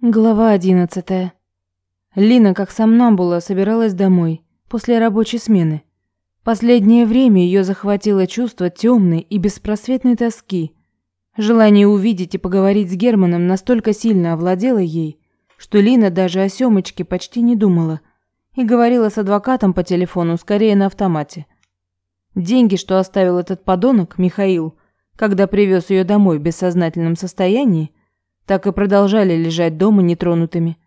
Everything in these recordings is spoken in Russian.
Глава одиннадцатая. Лина, как сомнамбула, собиралась домой после рабочей смены. Последнее время ее захватило чувство темной и беспросветной тоски. Желание увидеть и поговорить с Германом настолько сильно овладело ей, что Лина даже о Семочке почти не думала и говорила с адвокатом по телефону скорее на автомате. Деньги, что оставил этот подонок, Михаил, когда привез ее домой в бессознательном состоянии, так и продолжали лежать дома нетронутыми.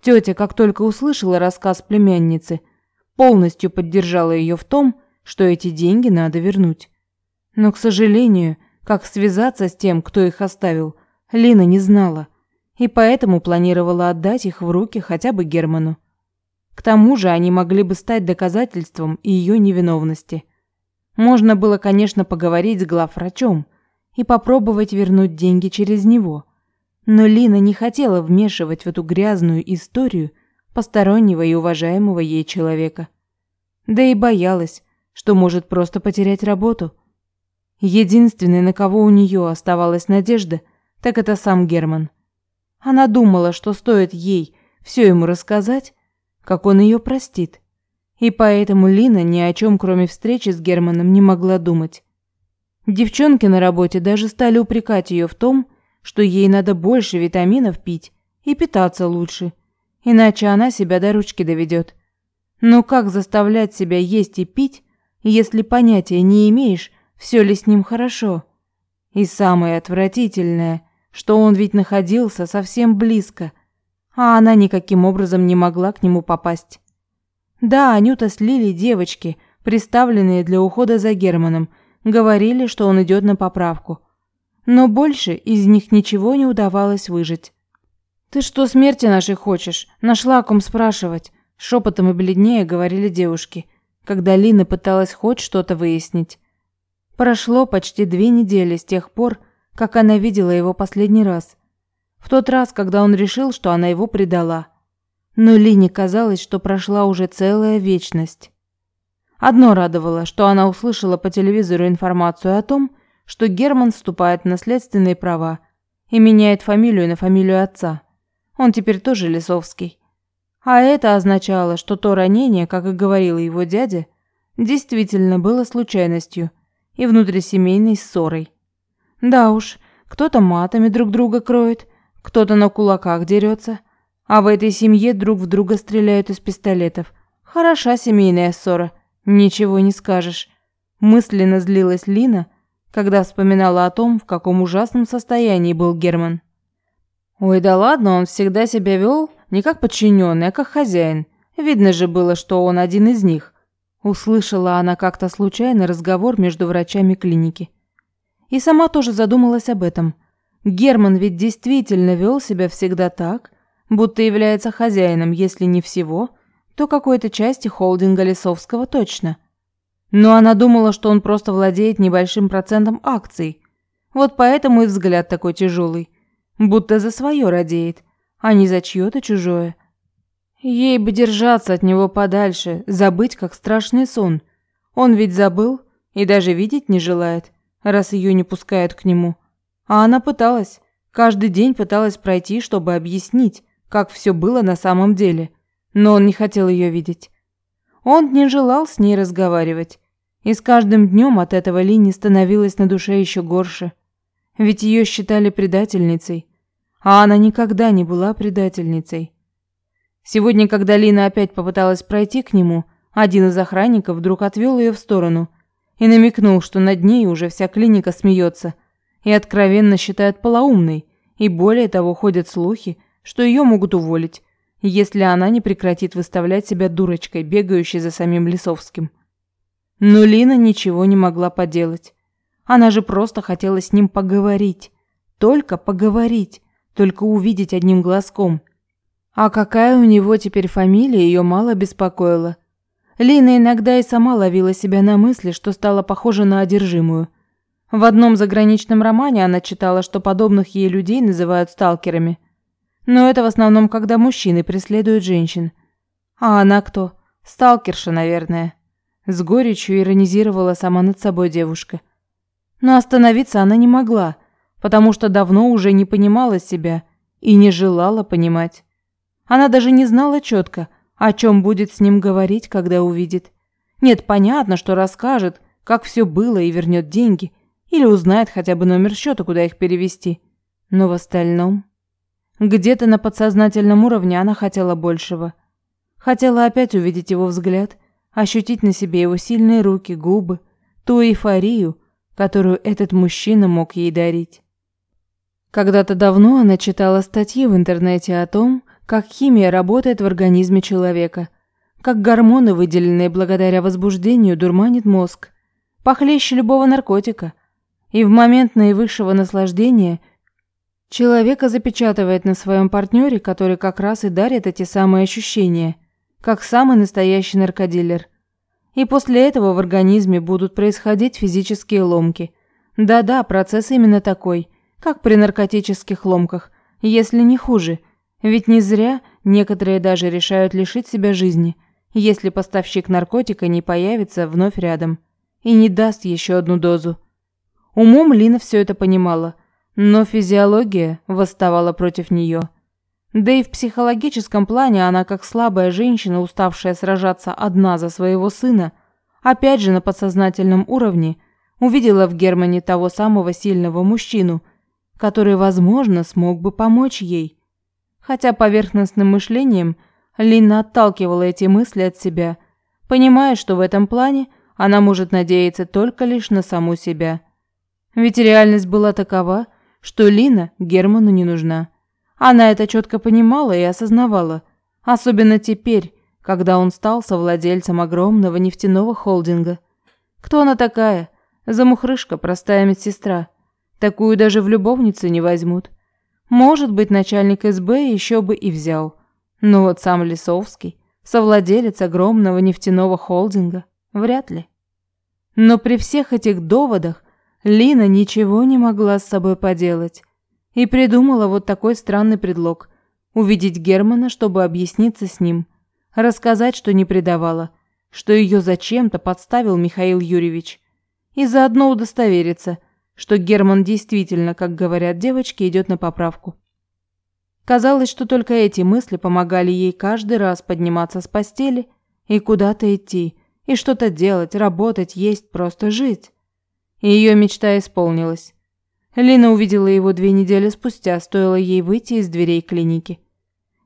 Тетя, как только услышала рассказ племянницы, полностью поддержала ее в том, что эти деньги надо вернуть. Но, к сожалению, как связаться с тем, кто их оставил, Лина не знала, и поэтому планировала отдать их в руки хотя бы Герману. К тому же они могли бы стать доказательством ее невиновности. Можно было, конечно, поговорить с главврачом и попробовать вернуть деньги через него. Но Лина не хотела вмешивать в эту грязную историю постороннего и уважаемого ей человека. Да и боялась, что может просто потерять работу. Единственный, на кого у нее оставалась надежда, так это сам Герман. Она думала, что стоит ей все ему рассказать, как он ее простит. И поэтому Лина ни о чем, кроме встречи с Германом, не могла думать. Девчонки на работе даже стали упрекать ее в том, что ей надо больше витаминов пить и питаться лучше, иначе она себя до ручки доведет. Но как заставлять себя есть и пить, если понятия не имеешь, все ли с ним хорошо? И самое отвратительное, что он ведь находился совсем близко, а она никаким образом не могла к нему попасть. Да, Анюта с Лилей девочки, приставленные для ухода за Германом, говорили, что он идет на поправку – но больше из них ничего не удавалось выжить. «Ты что, смерти нашей хочешь? Нашла о ком спрашивать?» Шепотом и бледнее говорили девушки, когда Лина пыталась хоть что-то выяснить. Прошло почти две недели с тех пор, как она видела его последний раз. В тот раз, когда он решил, что она его предала. Но Лине казалось, что прошла уже целая вечность. Одно радовало, что она услышала по телевизору информацию о том, что Герман вступает в наследственные права и меняет фамилию на фамилию отца. Он теперь тоже Лисовский. А это означало, что то ранение, как и говорил его дядя, действительно было случайностью и внутрисемейной ссорой. Да уж, кто-то матами друг друга кроет, кто-то на кулаках дерется, а в этой семье друг в друга стреляют из пистолетов. Хороша семейная ссора, ничего не скажешь. Мысленно злилась Лина, когда вспоминала о том, в каком ужасном состоянии был Герман. Ой, да ладно, он всегда себя вел не как подчиненный, а как хозяин. Видно же было, что он один из них. Услышала она как-то случайно разговор между врачами клиники. И сама тоже задумалась об этом. Герман ведь действительно вел себя всегда так, будто является хозяином, если не всего, то какой-то части холдинга Лисовского точно – но она думала, что он просто владеет небольшим процентом акций. Вот поэтому и взгляд такой тяжелый, будто за свое радеет, а не за чье-то чужое. Ей бы держаться от него подальше, забыть как страшный сон. Он ведь забыл и даже видеть не желает, раз ее не пускают к нему. А она пыталась, каждый день пыталась пройти, чтобы объяснить, как все было на самом деле. Но он не хотел ее видеть. Он не желал с ней разговаривать. И с каждым днем от этого Лине становилось на душе еще горше. Ведь ее считали предательницей. А она никогда не была предательницей. Сегодня, когда Лина опять попыталась пройти к нему, один из охранников вдруг отвел ее в сторону и намекнул, что над ней уже вся клиника смеется и откровенно считает полоумной, и более того ходят слухи, что ее могут уволить, если она не прекратит выставлять себя дурочкой, бегающей за самим Лисовским. Но Лина ничего не могла поделать. Она же просто хотела с ним поговорить. Только поговорить, только увидеть одним глазком. А какая у него теперь фамилия, ее мало беспокоила. Лина иногда и сама ловила себя на мысли, что стала похожа на одержимую. В одном заграничном романе она читала, что подобных ей людей называют сталкерами – но это в основном, когда мужчины преследуют женщин. А она кто? Сталкерша, наверное. С горечью иронизировала сама над собой девушка. Но остановиться она не могла, потому что давно уже не понимала себя и не желала понимать. Она даже не знала четко, о чем будет с ним говорить, когда увидит. Нет, понятно, что расскажет, как все было и вернет деньги, или узнает хотя бы номер счета, куда их перевести. Но в остальном... Где-то на подсознательном уровне она хотела большего. Хотела опять увидеть его взгляд, ощутить на себе его сильные руки, губы, ту эйфорию, которую этот мужчина мог ей дарить. Когда-то давно она читала статьи в интернете о том, как химия работает в организме человека, как гормоны, выделенные благодаря возбуждению, дурманит мозг, похлеще любого наркотика. И в момент наивысшего наслаждения человека запечатывает на своем партнере, который как раз и дарит эти самые ощущения, как самый настоящий наркодилер. И после этого в организме будут происходить физические ломки. Да-да, процесс именно такой – как при наркотических ломках, если не хуже. Ведь не зря некоторые даже решают лишить себя жизни, если поставщик наркотика не появится вновь рядом и не даст еще одну дозу. Умом Лина все это понимала, но физиология восставала против нее. Да и в психологическом плане она, как слабая женщина, уставшая сражаться одна за своего сына, опять же на подсознательном уровне, увидела в Германе того самого сильного мужчину – который, возможно, смог бы помочь ей. Хотя поверхностным мышлением Лина отталкивала эти мысли от себя, понимая, что в этом плане она может надеяться только лишь на саму себя. Ведь реальность была такова, что Лина Герману не нужна. Она это четко понимала и осознавала, особенно теперь, когда он стал совладельцем огромного нефтяного холдинга. Кто она такая? Замухрышка, простая медсестра. Такую даже в любовнице не возьмут. Может быть, начальник СБ еще бы и взял. Но вот сам Лисовский, совладелец огромного нефтяного холдинга, вряд ли. Но при всех этих доводах Лина ничего не могла с собой поделать и придумала вот такой странный предлог – увидеть Германа, чтобы объясниться с ним, рассказать, что не предавала, что ее зачем-то подставил Михаил Юрьевич, и заодно удостовериться – что Герман действительно, как говорят девочки, идет на поправку. Казалось, что только эти мысли помогали ей каждый раз подниматься с постели и куда-то идти, и что-то делать, работать, есть, просто жить. И ее мечта исполнилась. Лина увидела его две недели спустя, стоило ей выйти из дверей клиники.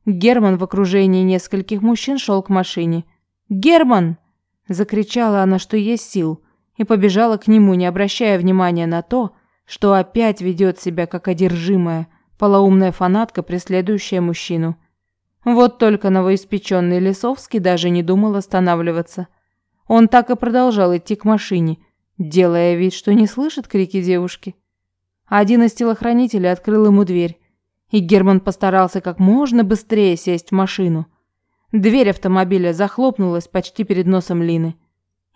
Герман в окружении нескольких мужчин шел к машине. «Герман!» – закричала она, что есть сил – и побежала к нему, не обращая внимания на то, что опять ведет себя как одержимая, полоумная фанатка, преследующая мужчину. Вот только новоиспеченный Лисовский даже не думал останавливаться. Он так и продолжал идти к машине, делая вид, что не слышит крики девушки. Один из телохранителей открыл ему дверь, и Герман постарался как можно быстрее сесть в машину. Дверь автомобиля захлопнулась почти перед носом Лины.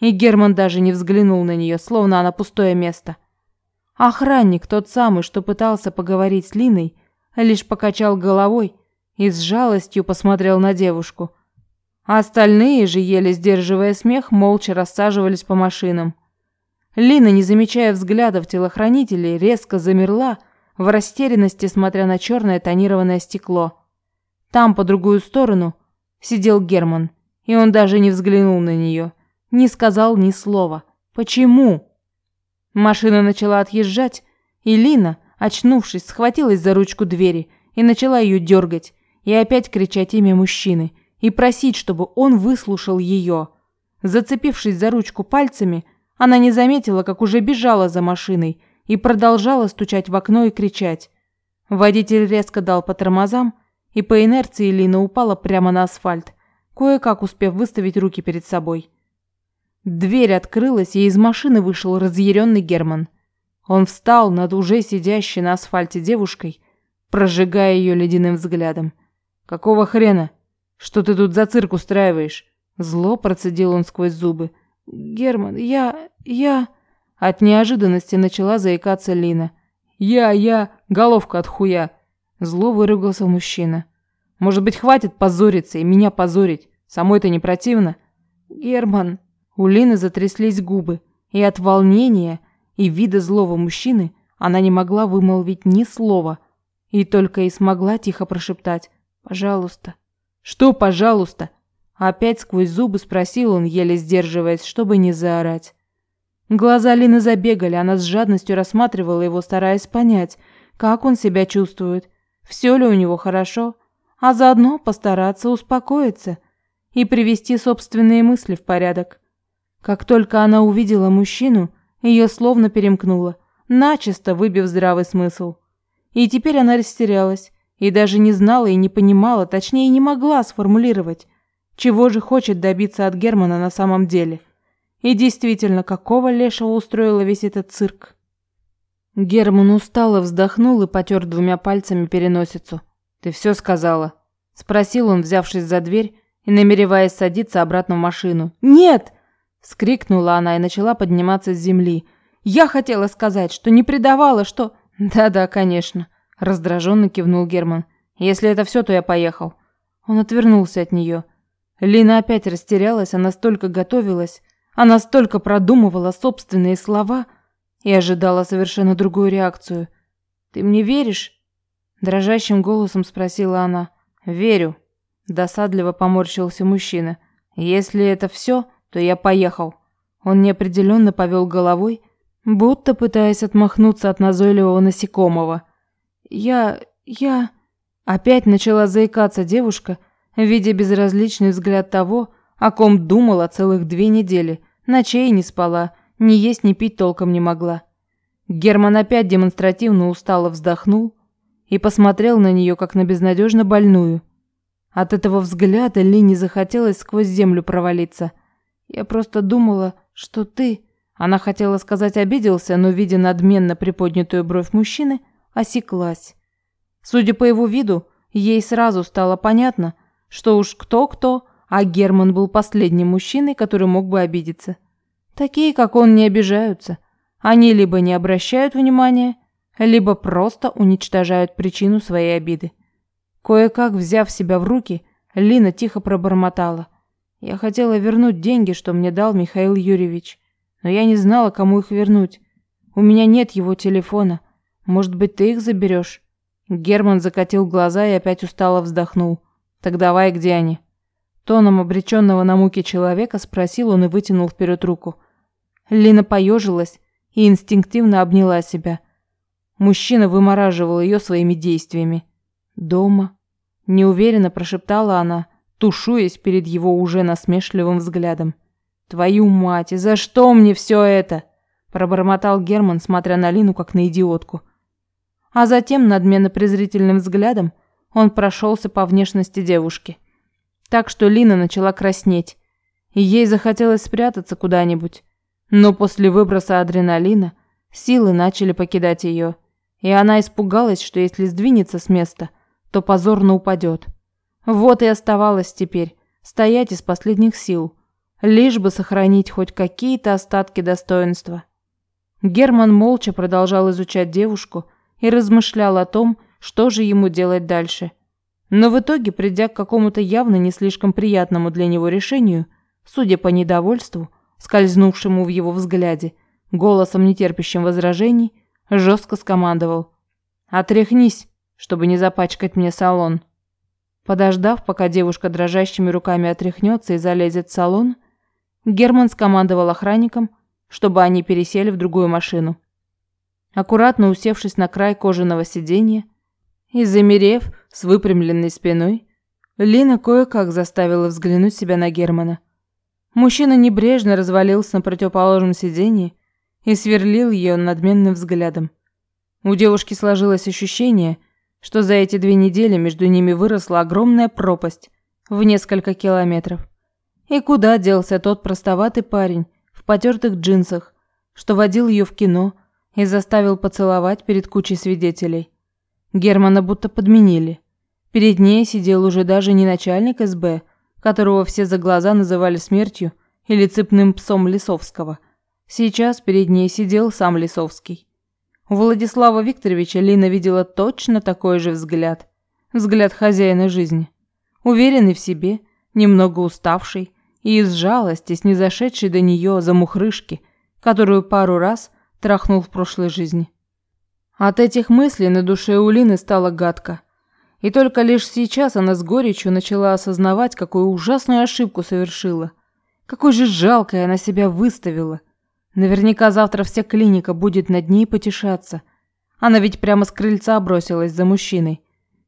И Герман даже не взглянул на нее, словно она пустое место. Охранник, тот самый, что пытался поговорить с Линой, лишь покачал головой и с жалостью посмотрел на девушку. Остальные же, еле сдерживая смех, молча рассаживались по машинам. Лина, не замечая взглядов телохранителей, резко замерла, в растерянности смотря на черное тонированное стекло. Там, по другую сторону, сидел Герман, и он даже не взглянул на нее не сказал ни слова. Почему? Машина начала отъезжать, и Лина, очнувшись, схватилась за ручку двери и начала ее дергать, и опять кричать имя мужчины, и просить, чтобы он выслушал ее. Зацепившись за ручку пальцами, она не заметила, как уже бежала за машиной и продолжала стучать в окно и кричать. Водитель резко дал по тормозам, и по инерции Лина упала прямо на асфальт, кое-как успев выставить руки перед собой. Дверь открылась, и из машины вышел разъяренный Герман. Он встал над уже сидящей на асфальте девушкой, прожигая ее ледяным взглядом. «Какого хрена? Что ты тут за цирк устраиваешь?» Зло процедил он сквозь зубы. «Герман, я... я...» От неожиданности начала заикаться Лина. «Я... я... головка от хуя!» Зло выругался мужчина. «Может быть, хватит позориться и меня позорить? Самой-то не противно?» «Герман...» У Лины затряслись губы, и от волнения и вида злого мужчины она не могла вымолвить ни слова. И только и смогла тихо прошептать «Пожалуйста». «Что «пожалуйста»?» Опять сквозь зубы спросил он, еле сдерживаясь, чтобы не заорать. Глаза Лины забегали, она с жадностью рассматривала его, стараясь понять, как он себя чувствует, все ли у него хорошо, а заодно постараться успокоиться и привести собственные мысли в порядок. Как только она увидела мужчину, ее словно перемкнуло, начисто выбив здравый смысл. И теперь она растерялась и даже не знала и не понимала, точнее не могла сформулировать, чего же хочет добиться от Германа на самом деле. И действительно, какого лешего устроила весь этот цирк? Герман устало вздохнул и потер двумя пальцами переносицу. «Ты все сказала?» – спросил он, взявшись за дверь и намереваясь садиться обратно в машину. «Нет!» – скрикнула она и начала подниматься с земли. «Я хотела сказать, что не предавала, что...» «Да-да, конечно», – раздраженно кивнул Герман. «Если это все, то я поехал». Он отвернулся от нее. Лина опять растерялась, она столько готовилась, она столько продумывала собственные слова и ожидала совершенно другую реакцию. «Ты мне веришь?» Дрожащим голосом спросила она. «Верю», – досадливо поморщился мужчина. «Если это все, то я поехал». Он неопределенно повел головой, будто пытаясь отмахнуться от назойливого насекомого. «Я... я...» Опять начала заикаться девушка, видя безразличный взгляд того, о ком думала целых две недели, ночей не спала, ни есть, ни пить толком не могла. Герман опять демонстративно устало вздохнул и посмотрел на нее, как на безнадежно больную. От этого взгляда Лине захотелось сквозь землю провалиться. «Я просто думала, что ты...» Она хотела сказать «обиделся», но, видя надменно приподнятую бровь мужчины, осеклась. Судя по его виду, ей сразу стало понятно, что уж кто-кто, а Герман был последним мужчиной, который мог бы обидеться. Такие, как он, не обижаются. Они либо не обращают внимания, либо просто уничтожают причину своей обиды. Кое-как взяв себя в руки, Лина тихо пробормотала. «Я хотела вернуть деньги, что мне дал Михаил Юрьевич, но я не знала, кому их вернуть. У меня нет его телефона. Может быть, ты их заберешь?» Герман закатил глаза и опять устало вздохнул. «Так давай, где они?» Тоном обреченного на муки человека спросил он и вытянул вперед руку. Лина поежилась и инстинктивно обняла себя. Мужчина вымораживал ее своими действиями. «Дома?» – неуверенно прошептала она, тушуясь перед его уже насмешливым взглядом. «Твою мать, и за что мне все это?» – пробормотал Герман, смотря на Лину как на идиотку. А затем, надменно-презрительным взглядом, он прошелся по внешности девушки. Так что Лина начала краснеть, и ей захотелось спрятаться куда-нибудь. Но после выброса адреналина силы начали покидать ее – и она испугалась, что если сдвинется с места, то позорно упадет. Вот и оставалось теперь стоять из последних сил, лишь бы сохранить хоть какие-то остатки достоинства. Герман молча продолжал изучать девушку и размышлял о том, что же ему делать дальше. Но в итоге, придя к какому-то явно не слишком приятному для него решению, судя по недовольству, скользнувшему в его взгляде, голосом нетерпящим возражений, жестко скомандовал. «Отряхнись, чтобы не запачкать мне салон». Подождав, пока девушка дрожащими руками отряхнется и залезет в салон, Герман скомандовал охранникам, чтобы они пересели в другую машину. Аккуратно усевшись на край кожаного сиденья и замерев с выпрямленной спиной, Лина кое-как заставила взглянуть себя на Германа. Мужчина небрежно развалился на противоположном сиденье и сверлил ее надменным взглядом. У девушки сложилось ощущение, что за эти две недели между ними выросла огромная пропасть в несколько километров. И куда делся тот простоватый парень в потертых джинсах, что водил ее в кино и заставил поцеловать перед кучей свидетелей? Германа будто подменили. Перед ней сидел уже даже не начальник СБ, которого все за глаза называли смертью или цепным псом Лисовского, Сейчас перед ней сидел сам Лисовский. У Владислава Викторовича Лина видела точно такой же взгляд. Взгляд хозяина жизни. Уверенный в себе, немного уставший и из жалости снизошедший до нее за мухрышки, которую пару раз трахнул в прошлой жизни. От этих мыслей на душе у Лины стало гадко. И только лишь сейчас она с горечью начала осознавать, какую ужасную ошибку совершила. Какой же жалкой она себя выставила. Наверняка завтра вся клиника будет над ней потешаться. Она ведь прямо с крыльца бросилась за мужчиной.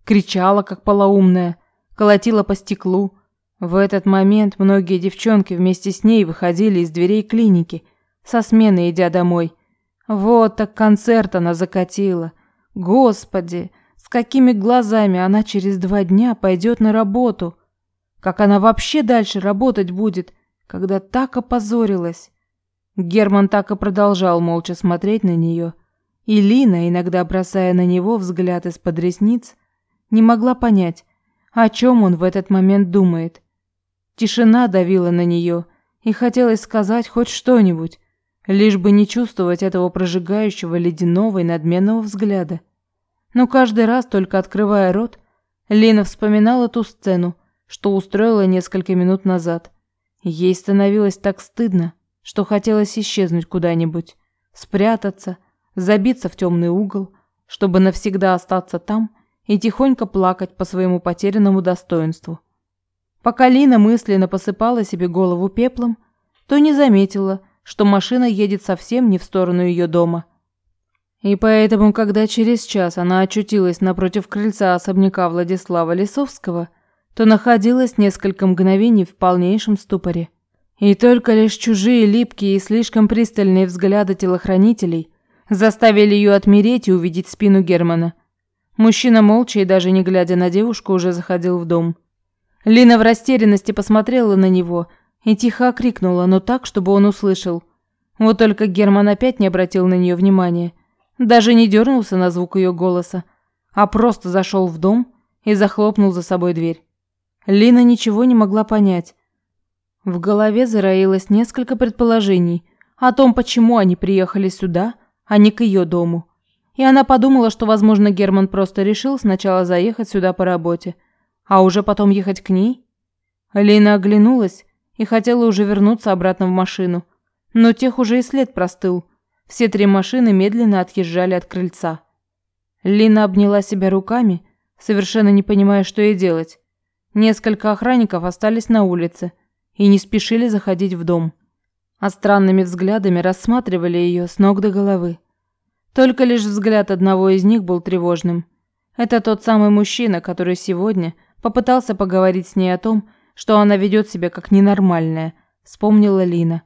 Кричала, как полоумная, колотила по стеклу. В этот момент многие девчонки вместе с ней выходили из дверей клиники, со смены идя домой. Вот так концерт она закатила. Господи, с какими глазами она через два дня пойдет на работу? Как она вообще дальше работать будет, когда так опозорилась? Герман так и продолжал молча смотреть на нее, и Лина, иногда бросая на него взгляд из-под ресниц, не могла понять, о чем он в этот момент думает. Тишина давила на нее, и хотелось сказать хоть что-нибудь, лишь бы не чувствовать этого прожигающего ледяного и надменного взгляда. Но каждый раз, только открывая рот, Лина вспоминала ту сцену, что устроила несколько минут назад. Ей становилось так стыдно, что хотелось исчезнуть куда-нибудь, спрятаться, забиться в темный угол, чтобы навсегда остаться там и тихонько плакать по своему потерянному достоинству. Пока Лина мысленно посыпала себе голову пеплом, то не заметила, что машина едет совсем не в сторону ее дома – и поэтому, когда через час она очутилась напротив крыльца особняка Владислава Лисовского, то находилась несколько мгновений в полнейшем ступоре. И только лишь чужие липкие и слишком пристальные взгляды телохранителей заставили ее отмереть и увидеть спину Германа. Мужчина молча и даже не глядя на девушку уже заходил в дом. Лина в растерянности посмотрела на него и тихо окрикнула, но так, чтобы он услышал. Вот только Герман опять не обратил на нее внимания даже не дернулся на звук ее голоса, а просто зашел в дом и захлопнул за собой дверь. Лина ничего не могла понять. В голове зароилось несколько предположений о том, почему они приехали сюда, а не к ее дому. И она подумала, что, возможно, Герман просто решил сначала заехать сюда по работе, а уже потом ехать к ней. Лина оглянулась и хотела уже вернуться обратно в машину, но тех уже и след простыл – все три машины медленно отъезжали от крыльца. Лина обняла себя руками, совершенно не понимая, что ей делать. Несколько охранников остались на улице и не спешили заходить в дом, а странными взглядами рассматривали ее с ног до головы. Только лишь взгляд одного из них был тревожным. Это тот самый мужчина, который сегодня попытался поговорить с ней о том, что она ведет себя как ненормальная, вспомнила Лина.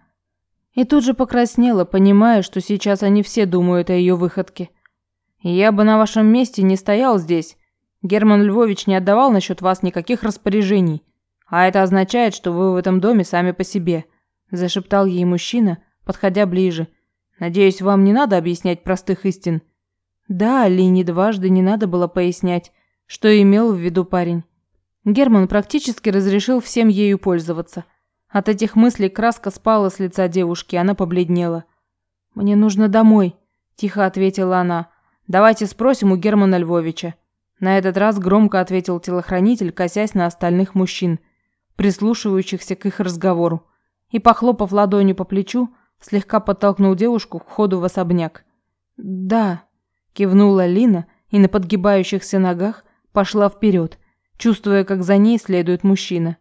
И тут же покраснела, понимая, что сейчас они все думают о ее выходке. «Я бы на вашем месте не стоял здесь. Герман Львович не отдавал насчет вас никаких распоряжений. А это означает, что вы в этом доме сами по себе», – зашептал ей мужчина, подходя ближе. «Надеюсь, вам не надо объяснять простых истин». Да, Лине дважды не надо было пояснять, что имел в виду парень. Герман практически разрешил всем ею пользоваться. От этих мыслей краска спала с лица девушки, она побледнела. «Мне нужно домой», – тихо ответила она. «Давайте спросим у Германа Львовича». На этот раз громко ответил телохранитель, косясь на остальных мужчин, прислушивающихся к их разговору. И, похлопав ладонью по плечу, слегка подтолкнул девушку к входу в особняк. «Да», – кивнула Лина и на подгибающихся ногах пошла вперед, чувствуя, как за ней следует мужчина.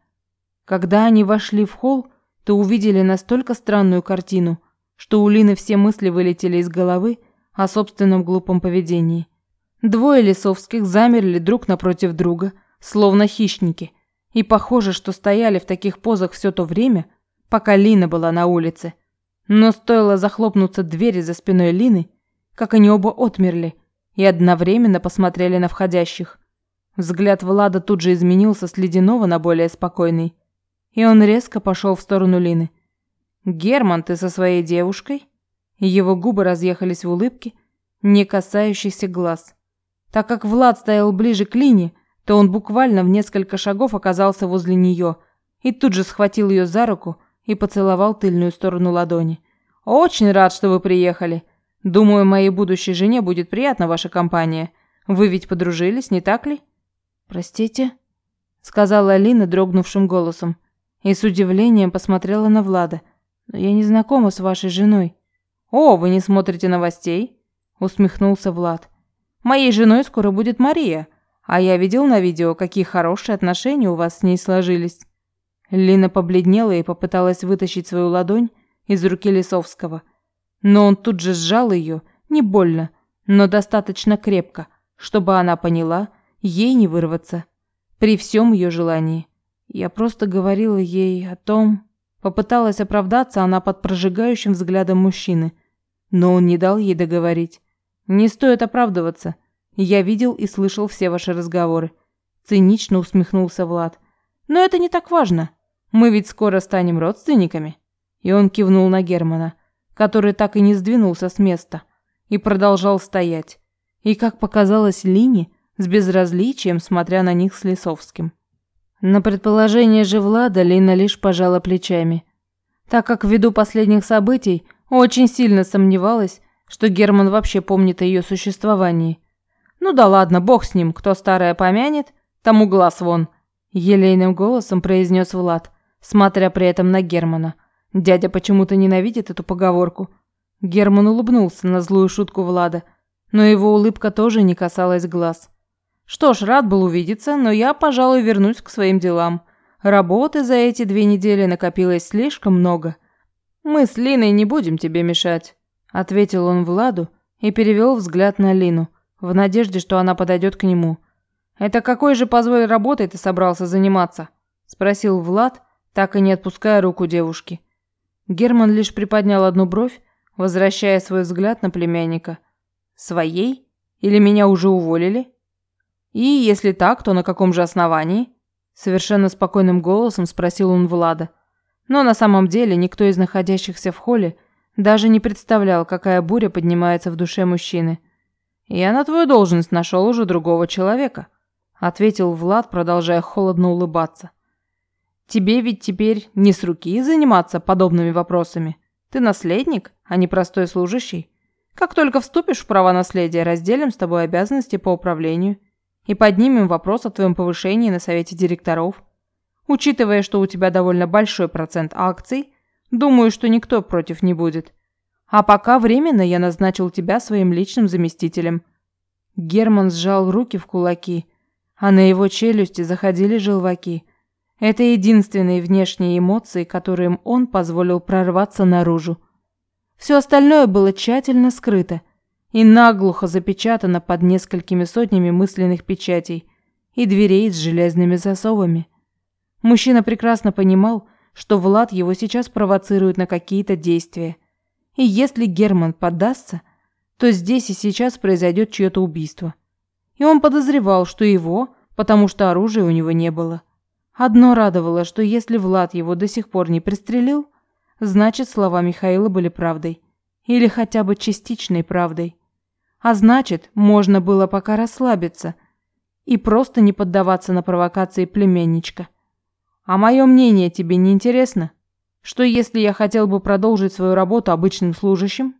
Когда они вошли в холл, то увидели настолько странную картину, что у Лины все мысли вылетели из головы о собственном глупом поведении. Двое лесовских замерли друг напротив друга, словно хищники, и похоже, что стояли в таких позах все то время, пока Лина была на улице. Но стоило захлопнуться двери за спиной Лины, как они оба отмерли и одновременно посмотрели на входящих. Взгляд Влада тут же изменился с ледяного на более спокойный. И он резко пошел в сторону Лины. «Герман, ты со своей девушкой?» Его губы разъехались в улыбке, не касающейся глаз. Так как Влад стоял ближе к Лине, то он буквально в несколько шагов оказался возле нее и тут же схватил ее за руку и поцеловал тыльную сторону ладони. «Очень рад, что вы приехали. Думаю, моей будущей жене будет приятна ваша компания. Вы ведь подружились, не так ли?» «Простите?» — сказала Лина дрогнувшим голосом и с удивлением посмотрела на Влада. «Но я не знакома с вашей женой». «О, вы не смотрите новостей?» – усмехнулся Влад. Моей женой скоро будет Мария, а я видел на видео, какие хорошие отношения у вас с ней сложились». Лина побледнела и попыталась вытащить свою ладонь из руки Лисовского. Но он тут же сжал ее, не больно, но достаточно крепко, чтобы она поняла, ей не вырваться. При всем ее желании. Я просто говорила ей о том... Попыталась оправдаться она под прожигающим взглядом мужчины. Но он не дал ей договорить. «Не стоит оправдываться. Я видел и слышал все ваши разговоры». Цинично усмехнулся Влад. «Но это не так важно. Мы ведь скоро станем родственниками». И он кивнул на Германа, который так и не сдвинулся с места и продолжал стоять. И, как показалось Лине, с безразличием, смотря на них с Лисовским. На предположение же Влада Лина лишь пожала плечами, так как ввиду последних событий очень сильно сомневалась, что Герман вообще помнит о ее существовании. «Ну да ладно, бог с ним, кто старое помянет, тому глаз вон», – елейным голосом произнес Влад, смотря при этом на Германа. Дядя почему-то ненавидит эту поговорку. Герман улыбнулся на злую шутку Влада, но его улыбка тоже не касалась глаз. Что ж, рад был увидеться, но я, пожалуй, вернусь к своим делам. Работы за эти две недели накопилось слишком много. Мы с Линой не будем тебе мешать, ответил он Владу и перевел взгляд на Лину, в надежде, что она подойдет к нему. Это какой же, позволь, работой ты собрался заниматься? спросил Влад, так и не отпуская руку девушки. Герман лишь приподнял одну бровь, возвращая свой взгляд на племянника. Своей? Или меня уже уволили? «И если так, то на каком же основании?» Совершенно спокойным голосом спросил он Влада. Но на самом деле никто из находящихся в холле даже не представлял, какая буря поднимается в душе мужчины. «Я на твою должность нашел уже другого человека», ответил Влад, продолжая холодно улыбаться. «Тебе ведь теперь не с руки заниматься подобными вопросами. Ты наследник, а не простой служащий. Как только вступишь в права наследия, разделим с тобой обязанности по управлению и поднимем вопрос о твоем повышении на совете директоров. Учитывая, что у тебя довольно большой процент акций, думаю, что никто против не будет. А пока временно я назначил тебя своим личным заместителем». Герман сжал руки в кулаки, а на его челюсти заходили желваки. Это единственные внешние эмоции, которым он позволил прорваться наружу. Все остальное было тщательно скрыто – и наглухо запечатана под несколькими сотнями мысленных печатей и дверей с железными засовами. Мужчина прекрасно понимал, что Влад его сейчас провоцирует на какие-то действия. И если Герман поддастся, то здесь и сейчас произойдет чье-то убийство. И он подозревал, что его, потому что оружия у него не было. Одно радовало, что если Влад его до сих пор не пристрелил, значит слова Михаила были правдой. Или хотя бы частичной правдой. А значит, можно было пока расслабиться и просто не поддаваться на провокации племянничка. А мое мнение тебе не интересно? Что если я хотел бы продолжить свою работу обычным служащим?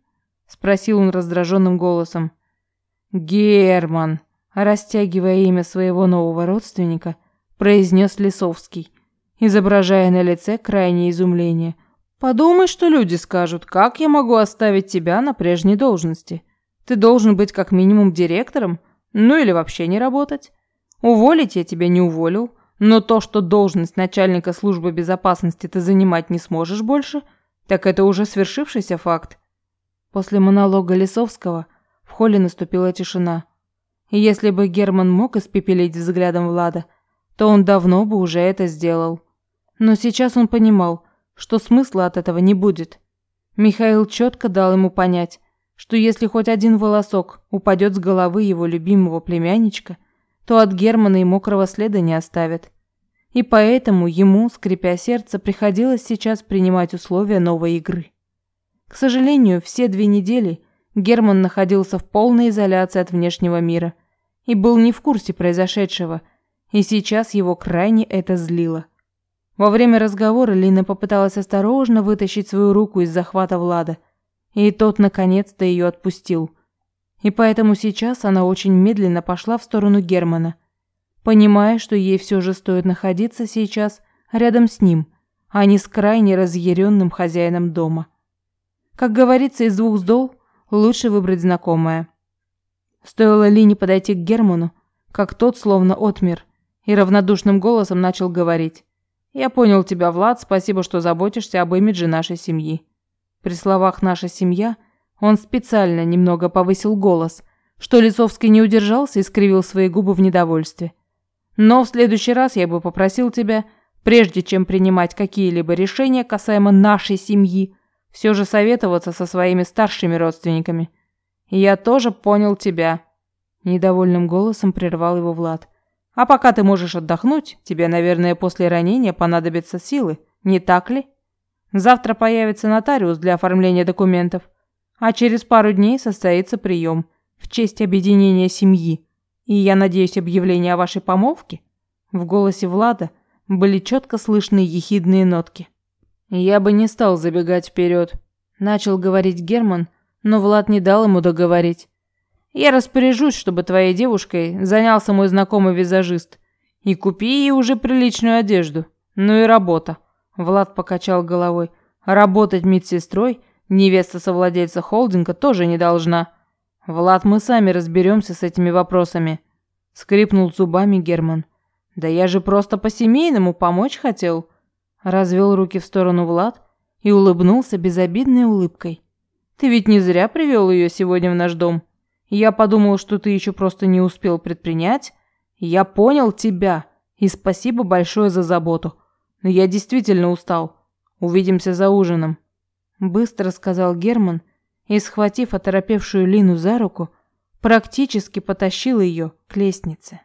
спросил он раздраженным голосом. Герман, растягивая имя своего нового родственника, произнес Лисовский, изображая на лице крайнее изумление. Подумай, что люди скажут, как я могу оставить тебя на прежней должности? Ты должен быть как минимум директором, ну или вообще не работать. Уволить я тебя не уволил, но то, что должность начальника службы безопасности ты занимать не сможешь больше, так это уже свершившийся факт. После монолога Лисовского в холле наступила тишина. И если бы Герман мог испепелить взглядом Влада, то он давно бы уже это сделал. Но сейчас он понимал, что смысла от этого не будет. Михаил четко дал ему понять, что если хоть один волосок упадет с головы его любимого племянничка, то от Германа и мокрого следа не оставят. И поэтому ему, скрипя сердце, приходилось сейчас принимать условия новой игры. К сожалению, все две недели Герман находился в полной изоляции от внешнего мира и был не в курсе произошедшего, и сейчас его крайне это злило. Во время разговора Лина попыталась осторожно вытащить свою руку из захвата Влада – и тот наконец-то ее отпустил. И поэтому сейчас она очень медленно пошла в сторону Германа, понимая, что ей все же стоит находиться сейчас рядом с ним, а не с крайне разъяренным хозяином дома. Как говорится, из двух сдол лучше выбрать знакомое. Стоило Лине подойти к Герману, как тот словно отмер и равнодушным голосом начал говорить. «Я понял тебя, Влад, спасибо, что заботишься об имидже нашей семьи». При словах «наша семья» он специально немного повысил голос, что Лисовский не удержался и скривил свои губы в недовольстве. «Но в следующий раз я бы попросил тебя, прежде чем принимать какие-либо решения касаемо нашей семьи, все же советоваться со своими старшими родственниками. Я тоже понял тебя», – недовольным голосом прервал его Влад. А пока ты можешь отдохнуть, тебе, наверное, после ранения понадобятся силы, не так ли? Завтра появится нотариус для оформления документов, а через пару дней состоится прием в честь объединения семьи. И я надеюсь, объявление о вашей помолвке?» В голосе Влада были четко слышны ехидные нотки. «Я бы не стал забегать вперед», – начал говорить Герман, но Влад не дал ему договорить. Я распоряжусь, чтобы твоей девушкой занялся мой знакомый визажист. И купи ей уже приличную одежду. Ну и работа. Влад покачал головой. Работать медсестрой невеста совладельца холдинга тоже не должна. Влад, мы сами разберемся с этими вопросами. Скрипнул зубами Герман. Да я же просто по-семейному помочь хотел. Развел руки в сторону Влад и улыбнулся безобидной улыбкой. Ты ведь не зря привел ее сегодня в наш дом. Я подумал, что ты еще просто не успел предпринять. Я понял тебя, и спасибо большое за заботу. Но я действительно устал. Увидимся за ужином. Быстро сказал Герман и, схватив оторопевшую Лину за руку, практически потащил ее к лестнице.